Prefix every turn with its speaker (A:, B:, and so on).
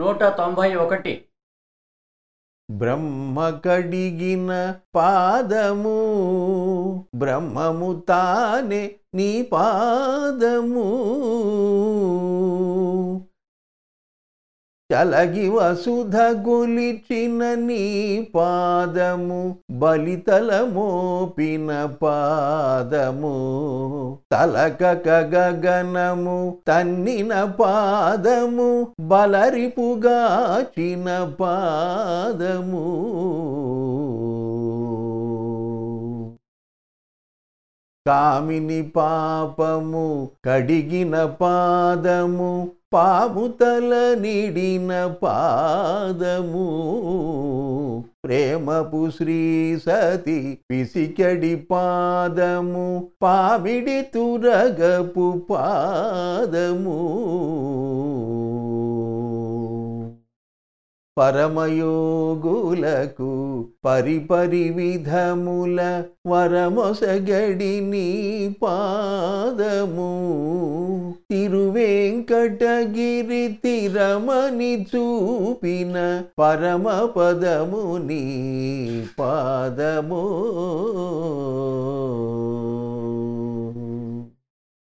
A: నూట తొంభై ఒకటి.
B: బ్రహ్మ కడిగిన పాదము బ్రహ్మము తానే నీ పాదము. చలగి వసుధ గొలిచిన నీ పాదము బలితల మోపిన పాదము. తలక గగనము తన్నిన పాదము బలరిపుగాచిన పాదము. కామిని పాపము కడిగిన పాదము పాముతల నిడిన పాదము. ప్రేమపు శ్రీ సతి పిసికడి పాదము. పామిడి తురగపు పాదము. పరమయోగులకు పరిపరి విధముల వరమొసగడి నీ పాదము. తిరు వెంకటగిరి తిరమని చూపిన పరమ పదముని పాదము.